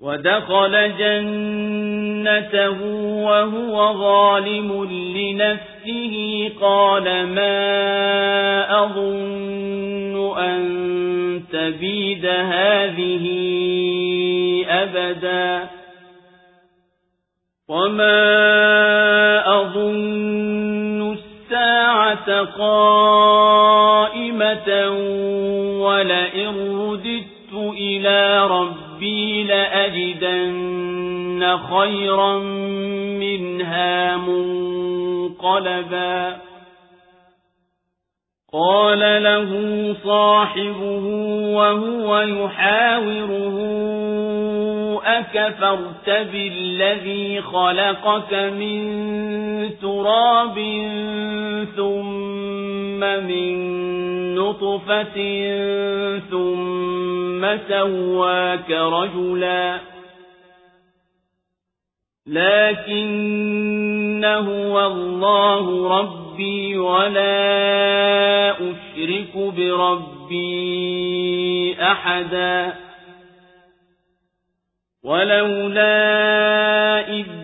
ودخل جنته وهو ظالم لنفسه قال ما أظن أن تبيد هذه أبدا وما أظن الساعة قائمة ولئن إلى ربي لأجدن خيرا منها منقلبا قال له صاحبه وهو يحاوره أكفرت بالذي خلقك من تراب ثم من نطفة ثم سواك رجلا. لكن هو الله ربي ولا أشرك بربي أحدا. ولولا إذ